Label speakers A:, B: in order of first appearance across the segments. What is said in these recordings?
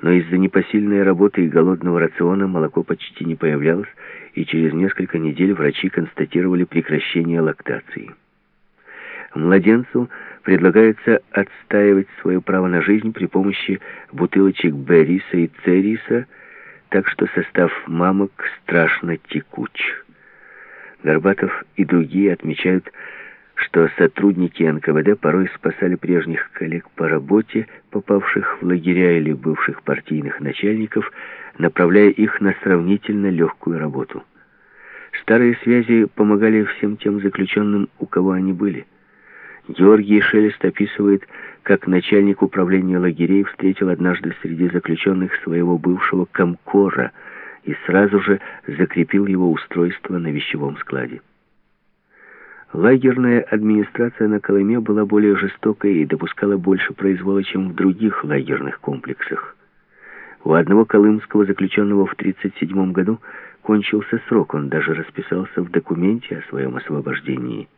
A: но из-за непосильной работы и голодного рациона молоко почти не появлялось, и через несколько недель врачи констатировали прекращение лактации. Младенцу предлагается отстаивать свое право на жизнь при помощи бутылочек Бериса и Цериса, так что состав мамок страшно текуч. Горбатов и другие отмечают, что сотрудники НКВД порой спасали прежних коллег по работе, попавших в лагеря или бывших партийных начальников, направляя их на сравнительно легкую работу. Старые связи помогали всем тем заключенным, у кого они были. Георгий Шелест описывает, как начальник управления лагерей встретил однажды среди заключенных своего бывшего комкора и сразу же закрепил его устройство на вещевом складе. Лагерная администрация на Колыме была более жестокой и допускала больше произвола, чем в других лагерных комплексах. У одного колымского заключенного в 1937 году кончился срок, он даже расписался в документе о своем освобождении.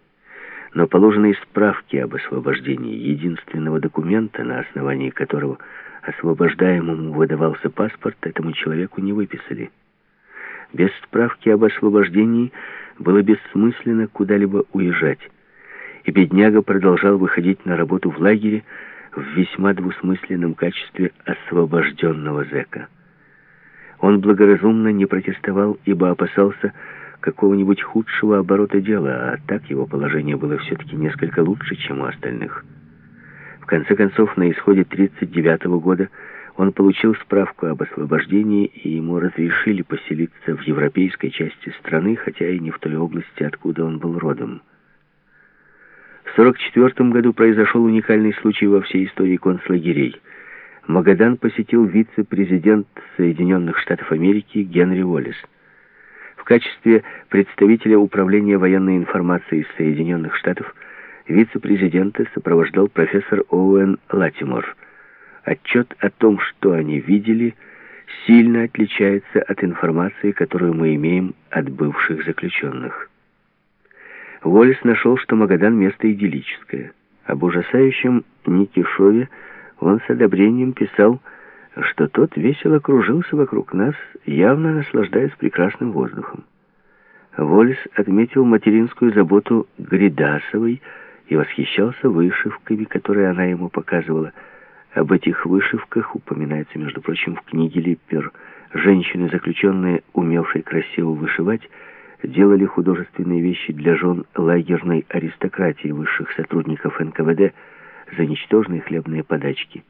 A: Но положенные справки об освобождении единственного документа, на основании которого освобождаемому выдавался паспорт, этому человеку не выписали. Без справки об освобождении было бессмысленно куда-либо уезжать. И бедняга продолжал выходить на работу в лагере в весьма двусмысленном качестве освобожденного зэка. Он благоразумно не протестовал, ибо опасался какого-нибудь худшего оборота дела, а так его положение было все-таки несколько лучше, чем у остальных. В конце концов, на исходе 1939 года он получил справку об освобождении, и ему разрешили поселиться в европейской части страны, хотя и не в той области, откуда он был родом. В 1944 году произошел уникальный случай во всей истории концлагерей. Магадан посетил вице-президент Соединенных Штатов Америки Генри Уоллес. В качестве представителя Управления военной информации Соединенных Штатов вице-президента сопровождал профессор Оуэн Латимор – Отчет о том, что они видели, сильно отличается от информации, которую мы имеем от бывших заключенных. Уоллес нашел, что Магадан — место идиллическое. Об ужасающем Никишове он с одобрением писал, что тот весело кружился вокруг нас, явно наслаждаясь прекрасным воздухом. Волес отметил материнскую заботу Гридасовой и восхищался вышивками, которые она ему показывала — об этих вышивках упоминается, между прочим, в книге Липпер. Женщины, заключенные, умевшие красиво вышивать, делали художественные вещи для жен лагерной аристократии высших сотрудников НКВД за ничтожные хлебные подачки.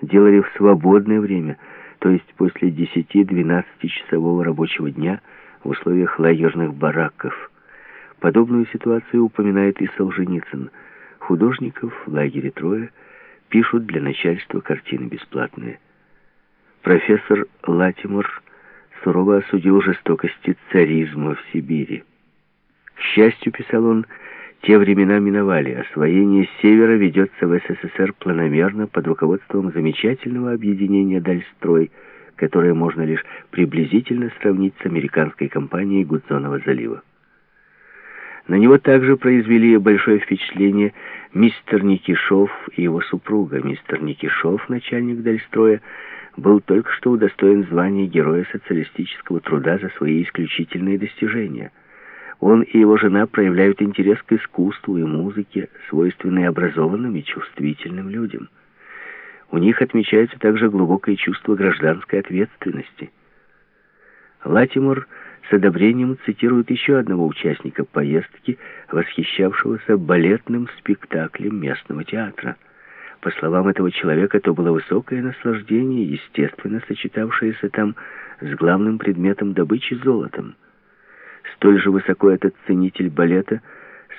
A: Делали в свободное время, то есть после 10-12 часового рабочего дня в условиях лагерных бараков. Подобную ситуацию упоминает и Солженицын. Художников в лагере трое – пишут для начальства картины бесплатные. Профессор Латимор сурово осудил жестокости царизма в Сибири. К счастью, писал он, те времена миновали. Освоение севера ведется в СССР планомерно под руководством замечательного объединения «Дальстрой», которое можно лишь приблизительно сравнить с американской компанией Гудзонова залива. На него также произвели большое впечатление мистер Никишов и его супруга. Мистер Никишов, начальник Дальстроя, был только что удостоен звания Героя социалистического труда за свои исключительные достижения. Он и его жена проявляют интерес к искусству и музыке, свойственные образованным и чувствительным людям. У них отмечается также глубокое чувство гражданской ответственности. Латимор – с одобрением цитирует еще одного участника поездки, восхищавшегося балетным спектаклем местного театра. По словам этого человека, то было высокое наслаждение, естественно сочетавшееся там с главным предметом добычи золотом. Столь же высоко этот ценитель балета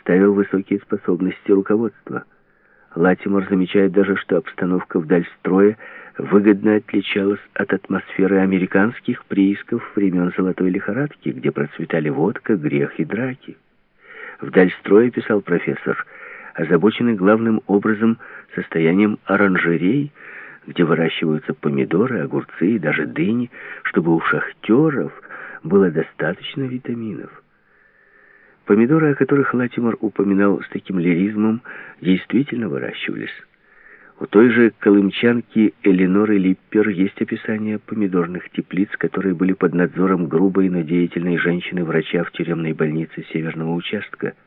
A: ставил высокие способности руководства. Латимор замечает даже, что обстановка вдаль строя выгодно отличалась от атмосферы американских приисков времен Золотой лихорадки, где процветали водка, грех и драки. Вдаль строя, писал профессор, озабочены главным образом состоянием оранжерей, где выращиваются помидоры, огурцы и даже дыни, чтобы у шахтеров было достаточно витаминов. Помидоры, о которых Латимор упоминал с таким лиризмом, действительно выращивались. У той же колымчанки Эленоры Липпер есть описание помидорных теплиц, которые были под надзором грубой, но деятельной женщины-врача в тюремной больнице Северного участка –